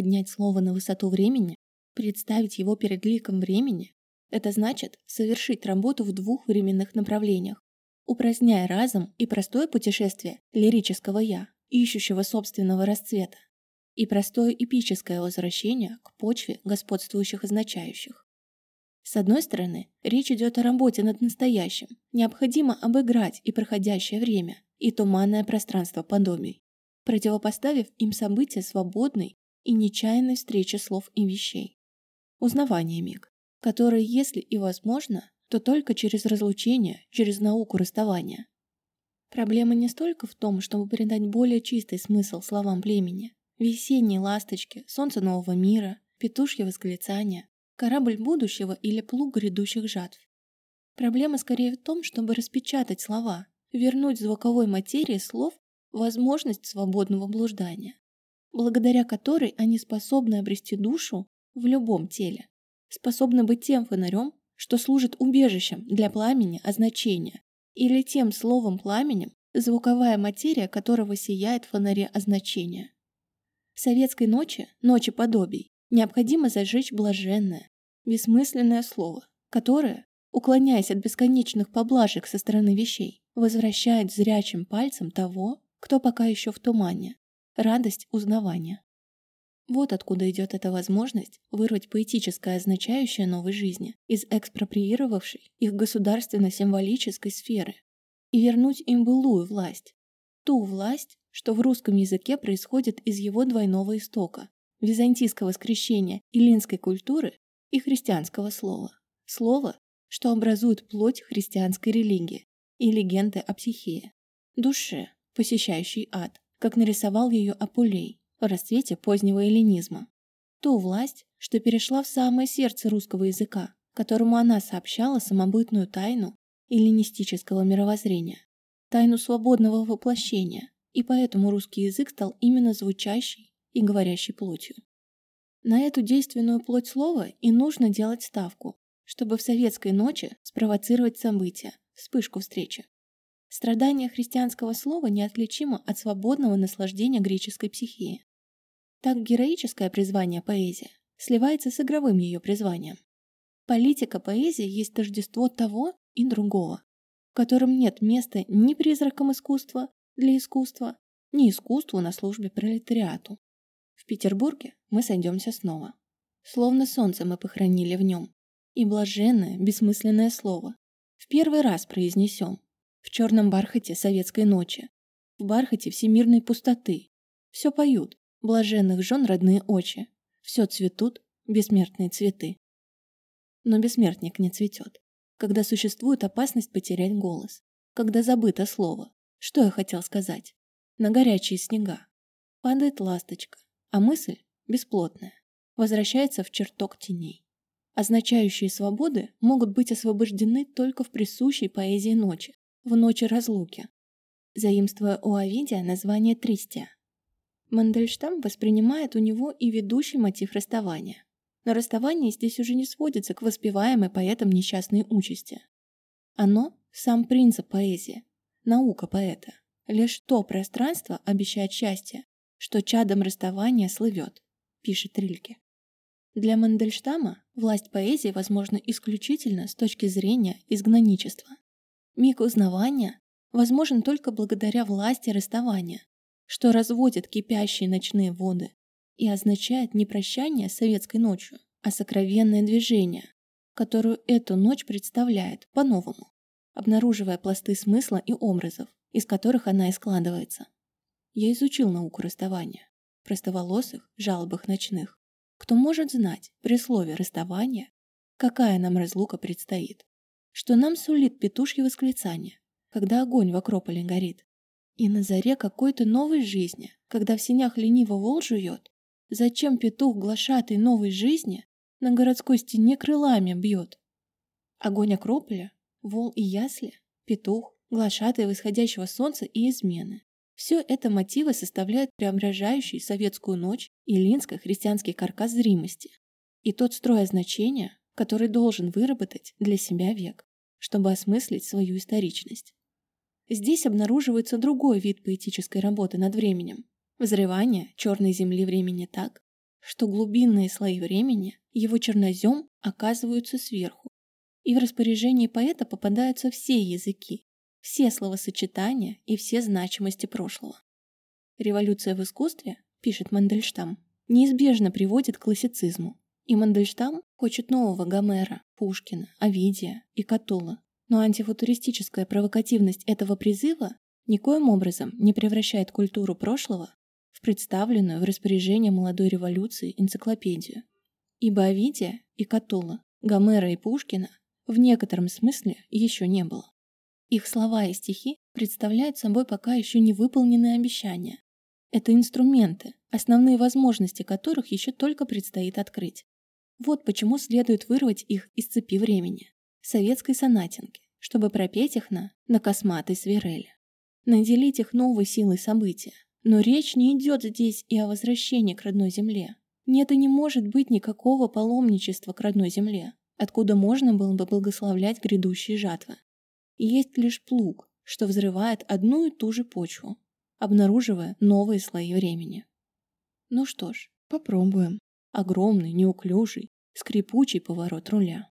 поднять слово на высоту времени, представить его перед ликом времени, это значит совершить работу в двух временных направлениях, упраздняя разум и простое путешествие лирического «я», ищущего собственного расцвета, и простое эпическое возвращение к почве господствующих означающих. С одной стороны, речь идет о работе над настоящим, необходимо обыграть и проходящее время, и туманное пространство подобий, противопоставив им события свободной и нечаянной встречи слов и вещей. Узнавание миг, которое, если и возможно, то только через разлучение, через науку расставания. Проблема не столько в том, чтобы придать более чистый смысл словам племени, весенние ласточки, солнце нового мира, петушье восклицания, корабль будущего или плуг грядущих жатв. Проблема скорее в том, чтобы распечатать слова, вернуть звуковой материи слов возможность свободного блуждания, благодаря которой они способны обрести душу в любом теле, способны быть тем фонарем, что служит убежищем для пламени означения, или тем словом пламенем, звуковая материя которого сияет в фонаре означения. В советской ночи, ночи подобий, необходимо зажечь блаженное, бессмысленное слово, которое, уклоняясь от бесконечных поблажек со стороны вещей, возвращает зрячим пальцем того, кто пока еще в тумане, радость узнавания. Вот откуда идет эта возможность вырвать поэтическое означающее новой жизни из экспроприировавшей их государственно-символической сферы и вернуть им былую власть. Ту власть, что в русском языке происходит из его двойного истока – византийского скрещения илинской культуры и христианского слова. Слово, что образует плоть христианской религии и легенды о психее, душе, посещающей ад, как нарисовал ее Апулей в расцвете позднего эллинизма. Ту власть, что перешла в самое сердце русского языка, которому она сообщала самобытную тайну эллинистического мировоззрения, тайну свободного воплощения, и поэтому русский язык стал именно звучащей и говорящей плотью. На эту действенную плоть слова и нужно делать ставку, чтобы в советской ночи спровоцировать события, вспышку встречи. Страдание христианского слова неотличимо от свободного наслаждения греческой психии. Так героическое призвание поэзии сливается с игровым ее призванием. Политика поэзии есть тождество того и другого, в котором нет места ни призракам искусства для искусства, ни искусству на службе пролетариату. В Петербурге мы сойдемся снова. Словно солнце мы похоронили в нем. И блаженное, бессмысленное слово. В первый раз произнесем в черном бархате советской ночи, в бархате всемирной пустоты. Все поют, блаженных жен родные очи, все цветут, бессмертные цветы. Но бессмертник не цветет, когда существует опасность потерять голос, когда забыто слово. Что я хотел сказать? На горячие снега. Падает ласточка, а мысль бесплотная, возвращается в чертог теней. Означающие свободы могут быть освобождены только в присущей поэзии ночи, в ночи разлуки, заимствуя у Овидия название Тристия. Мандельштам воспринимает у него и ведущий мотив расставания. Но расставание здесь уже не сводится к воспеваемой поэтом несчастной участи. Оно – сам принцип поэзии, наука поэта. Лишь то пространство обещает счастье, что чадом расставания слывет, пишет Рильке. Для Мандельштама власть поэзии возможна исключительно с точки зрения изгнанничества. Миг узнавания возможен только благодаря власти расставания, что разводит кипящие ночные воды и означает не прощание советской ночью, а сокровенное движение, которую эту ночь представляет по-новому, обнаруживая пласты смысла и образов, из которых она и складывается. Я изучил науку расставания, простоволосых, жалобах ночных. Кто может знать при слове расставания, какая нам разлука предстоит? Что нам сулит петушье восклицание, когда огонь в Акрополе горит. И на заре какой-то новой жизни, когда в синях лениво вол жует, зачем петух глашатой новой жизни на городской стене крылами бьет? Огонь Акрополя, вол и ясли, петух, глашатый восходящего солнца и измены. Все это мотивы составляют преображающий советскую ночь и линско-христианский каркас зримости. И тот строй значения, который должен выработать для себя век, чтобы осмыслить свою историчность. Здесь обнаруживается другой вид поэтической работы над временем – взрывание черной земли времени так, что глубинные слои времени, его чернозем, оказываются сверху. И в распоряжении поэта попадаются все языки, все словосочетания и все значимости прошлого. Революция в искусстве, пишет Мандельштам, неизбежно приводит к классицизму. И Мандельштам хочет нового Гомера, Пушкина, Овидия и Катула. Но антифутуристическая провокативность этого призыва никоим образом не превращает культуру прошлого в представленную в распоряжение молодой революции энциклопедию. Ибо Овидия и Катула, Гомера и Пушкина в некотором смысле еще не было. Их слова и стихи представляют собой пока еще не выполненные обещания. Это инструменты, основные возможности которых еще только предстоит открыть. Вот почему следует вырвать их из цепи времени, советской сонатинки, чтобы пропеть их на, на косматой свирели. Наделить их новой силой события. Но речь не идет здесь и о возвращении к родной земле. Нет и не может быть никакого паломничества к родной земле, откуда можно было бы благословлять грядущие жатвы есть лишь плуг, что взрывает одну и ту же почву, обнаруживая новые слои времени. Ну что ж, попробуем. Огромный, неуклюжий, скрипучий поворот руля.